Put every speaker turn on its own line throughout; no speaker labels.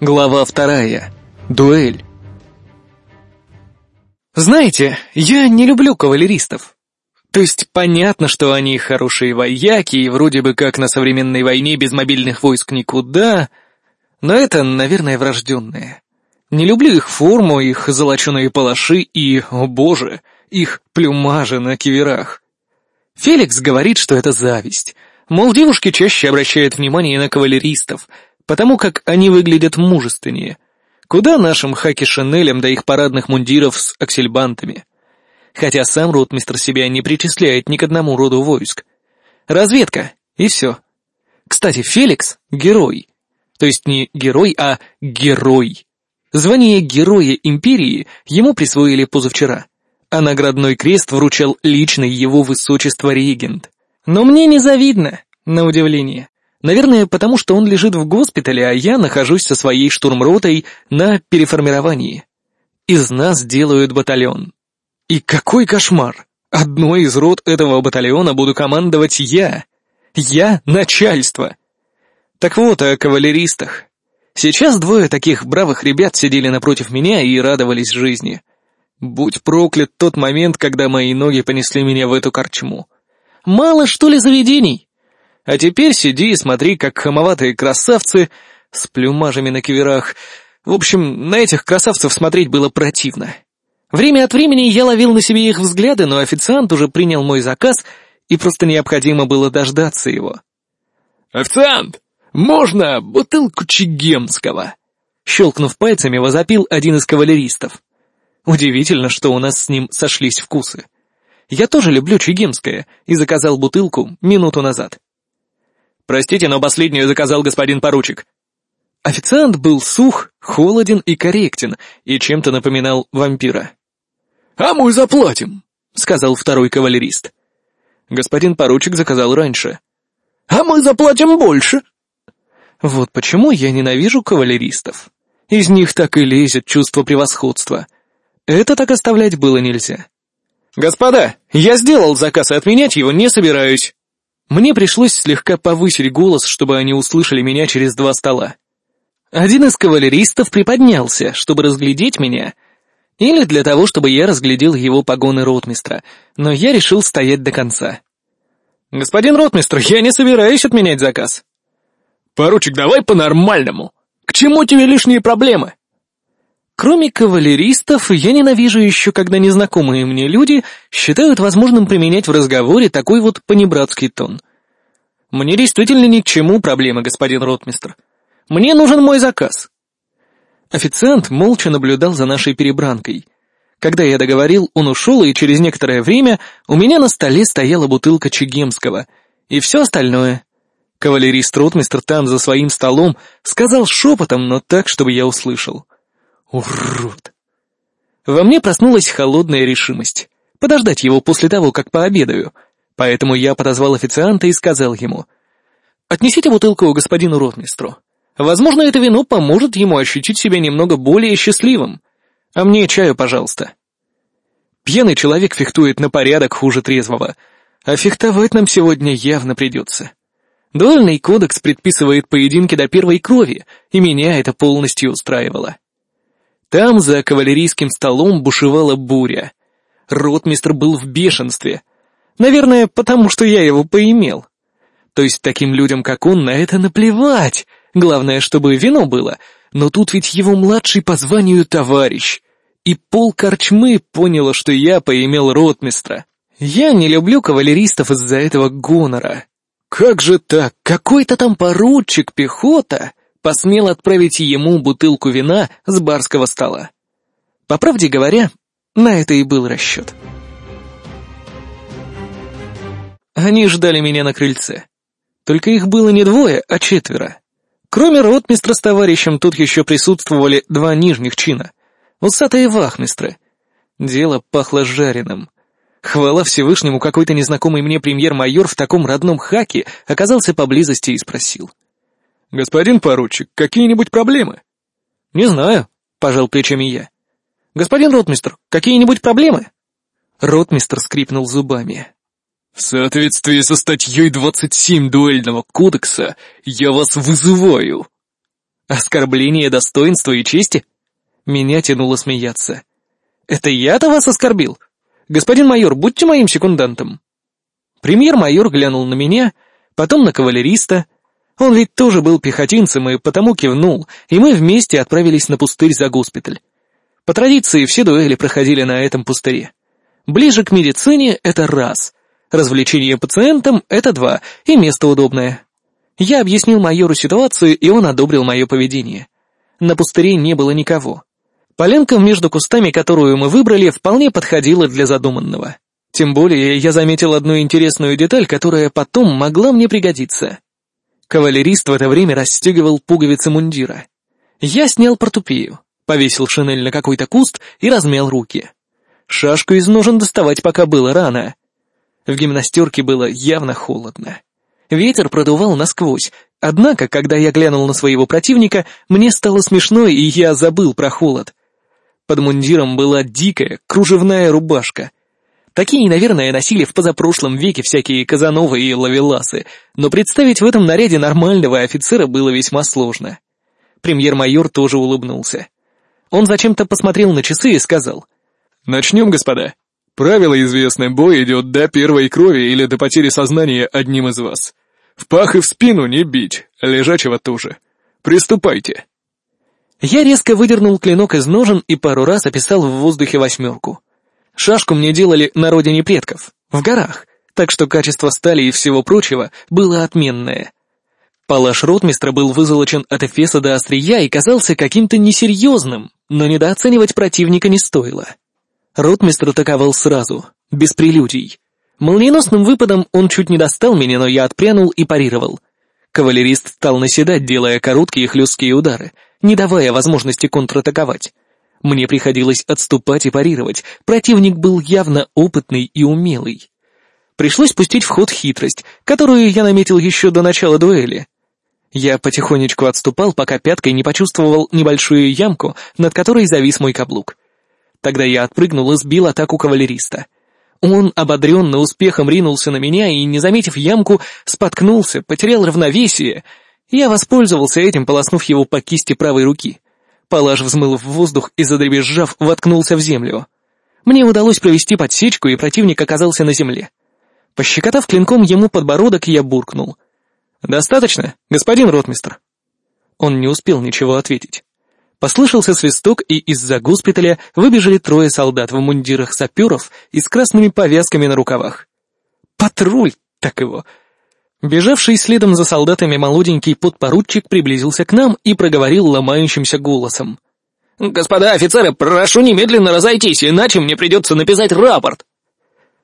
Глава вторая. Дуэль. Знаете, я не люблю кавалеристов. То есть понятно, что они хорошие вояки и вроде бы как на современной войне без мобильных войск никуда, но это, наверное, врожденное. Не люблю их форму, их золоченые палаши и, о боже, их плюмажи на киверах. Феликс говорит, что это зависть. Мол, девушки чаще обращают внимание на кавалеристов — потому как они выглядят мужественнее. Куда нашим хаки-шинелям до их парадных мундиров с аксельбантами? Хотя сам ротмистр себя не причисляет ни к одному роду войск. Разведка, и все. Кстати, Феликс — герой. То есть не герой, а герой. Звание Героя Империи ему присвоили позавчера, а наградной крест вручал личный его высочество регент. Но мне не завидно, на удивление. Наверное, потому что он лежит в госпитале, а я нахожусь со своей штурмротой на переформировании. Из нас делают батальон. И какой кошмар! Одной из рот этого батальона буду командовать я. Я — начальство. Так вот, о кавалеристах. Сейчас двое таких бравых ребят сидели напротив меня и радовались жизни. Будь проклят тот момент, когда мои ноги понесли меня в эту корчму. Мало, что ли, заведений? А теперь сиди и смотри, как хамоватые красавцы с плюмажами на киверах. В общем, на этих красавцев смотреть было противно. Время от времени я ловил на себе их взгляды, но официант уже принял мой заказ, и просто необходимо было дождаться его.
«Официант, можно бутылку чигемского?»
Щелкнув пальцами, возопил один из кавалеристов. Удивительно, что у нас с ним сошлись вкусы. Я тоже люблю чигемское и заказал бутылку минуту назад.
«Простите, но последнюю заказал господин поручик».
Официант был сух, холоден и корректен, и чем-то напоминал вампира.
«А мы заплатим», —
сказал второй кавалерист. Господин поручик заказал раньше.
«А мы заплатим больше».
Вот почему я ненавижу кавалеристов. Из них так и лезет чувство превосходства. Это так оставлять было нельзя.
«Господа, я сделал заказ и отменять его не собираюсь».
Мне пришлось слегка повысить голос, чтобы они услышали меня через два стола. Один из кавалеристов приподнялся, чтобы разглядеть меня, или для того, чтобы я разглядел его погоны ротмистра, но я решил стоять до конца.
«Господин ротмистр, я не собираюсь отменять заказ». «Поручик, давай по-нормальному. К чему тебе лишние проблемы?»
Кроме кавалеристов, я ненавижу еще, когда незнакомые мне люди считают возможным применять в разговоре такой вот понебратский тон. Мне действительно ни к чему проблемы, господин ротмистр. Мне нужен мой заказ. Официант молча наблюдал за нашей перебранкой. Когда я договорил, он ушел, и через некоторое время у меня на столе стояла бутылка чегемского и все остальное. Кавалерист-ротмистр там за своим столом сказал шепотом, но так, чтобы я услышал — Урод! Во мне проснулась холодная решимость. Подождать его после того, как пообедаю. Поэтому я подозвал официанта и сказал ему. «Отнесите бутылку господину ротмистру. Возможно, это вино поможет ему ощутить себя немного более счастливым. А мне чаю, пожалуйста». Пьяный человек фехтует на порядок хуже трезвого, а фехтовать нам сегодня явно придется. Дуэльный кодекс предписывает поединки до первой крови, и меня это полностью устраивало. Там, за кавалерийским столом, бушевала буря. Ротмистр был в бешенстве. Наверное, потому что я его поимел. То есть таким людям, как он, на это наплевать. Главное, чтобы вино было. Но тут ведь его младший по званию товарищ. И пол корчмы поняло, что я поимел ротмистра. Я не люблю кавалеристов из-за этого гонора. Как же так? Какой-то там поручик пехота посмел отправить ему бутылку вина с барского стола. По правде говоря, на это и был расчет. Они ждали меня на крыльце. Только их было не двое, а четверо. Кроме ротмистра с товарищем, тут еще присутствовали два нижних чина. Усатые вахмистры. Дело пахло жареным. Хвала Всевышнему, какой-то незнакомый мне премьер-майор в таком родном хаке оказался поблизости и спросил —
«Господин поручик, какие-нибудь проблемы?»
«Не знаю», — пожал плечами я. «Господин ротмистр, какие-нибудь проблемы?» Ротмистр скрипнул зубами.
«В соответствии со статьей 27 дуэльного кодекса я вас вызываю».
Оскорбление достоинства и чести? Меня тянуло смеяться. Это я-то вас оскорбил? Господин майор, будьте моим секундантом. Премьер-майор глянул на меня, потом на кавалериста. Он ведь тоже был пехотинцем и потому кивнул, и мы вместе отправились на пустырь за госпиталь. По традиции все дуэли проходили на этом пустыре. Ближе к медицине — это раз, развлечение пациентам — это два, и место удобное. Я объяснил майору ситуацию, и он одобрил мое поведение. На пустыре не было никого. Поленка между кустами, которую мы выбрали, вполне подходила для задуманного. Тем более я заметил одну интересную деталь, которая потом могла мне пригодиться. Кавалерист в это время расстегивал пуговицы мундира. Я снял портупею, повесил шинель на какой-то куст и размял руки. Шашку из ножен доставать пока было рано. В гимнастерке было явно холодно. Ветер продувал насквозь, однако, когда я глянул на своего противника, мне стало смешно, и я забыл про холод. Под мундиром была дикая, кружевная рубашка. Такие, наверное, носили в позапрошлом веке всякие Казановы и Лавеласы, но представить в этом наряде нормального офицера было весьма сложно. Премьер-майор тоже улыбнулся. Он зачем-то посмотрел на часы и сказал.
«Начнем, господа. Правило известное, бой идет до первой крови или до потери сознания одним из вас. В пах и в спину не бить, лежачего тоже. Приступайте».
Я резко выдернул клинок из ножен и пару раз описал в воздухе восьмерку. Шашку мне делали на родине предков, в горах, так что качество стали и всего прочего было отменное. Палаш ротмистра был вызолочен от эфеса до острия и казался каким-то несерьезным, но недооценивать противника не стоило. Ротмистр атаковал сразу, без прелюдий. Молниеносным выпадом он чуть не достал меня, но я отпрянул и парировал. Кавалерист стал наседать, делая короткие хлесткие удары — не давая возможности контратаковать. Мне приходилось отступать и парировать, противник был явно опытный и умелый. Пришлось пустить в ход хитрость, которую я наметил еще до начала дуэли. Я потихонечку отступал, пока пяткой не почувствовал небольшую ямку, над которой завис мой каблук. Тогда я отпрыгнул и сбил атаку кавалериста. Он, ободренно успехом, ринулся на меня и, не заметив ямку, споткнулся, потерял равновесие — я воспользовался этим, полоснув его по кисти правой руки. Палаш взмыл в воздух и, задребезжав, воткнулся в землю. Мне удалось провести подсечку, и противник оказался на земле. Пощекотав клинком ему подбородок, я буркнул. «Достаточно, господин ротмистр?» Он не успел ничего ответить. Послышался свисток, и из-за госпиталя выбежали трое солдат в мундирах саперов и с красными повязками на рукавах. «Патруль, так его!» Бежавший следом за солдатами молоденький подпоручик приблизился к нам и проговорил ломающимся голосом. «Господа офицеры, прошу немедленно разойтись, иначе мне придется написать рапорт».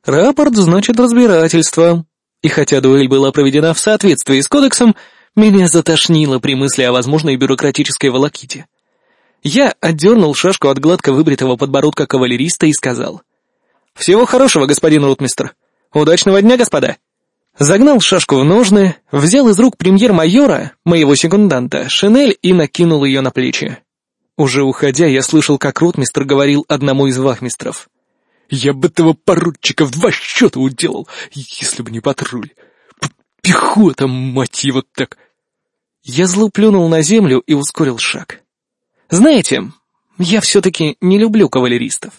Рапорт значит разбирательство. И хотя дуэль была проведена в соответствии с кодексом, меня затошнило при мысли о возможной бюрократической волоките. Я отдернул шашку от гладко выбритого подбородка кавалериста и сказал. «Всего хорошего, господин ротмистр. Удачного дня, господа!» Загнал шашку в ножны, взял из рук премьер-майора, моего секунданта, шинель и накинул ее на плечи. Уже уходя, я слышал, как ротмистр говорил одному из вахмистров. «Я бы этого поручика в два счета уделал, если бы не патруль. Пехота, мать его, так!» Я зло плюнул на землю и ускорил шаг. «Знаете, я все-таки не люблю кавалеристов.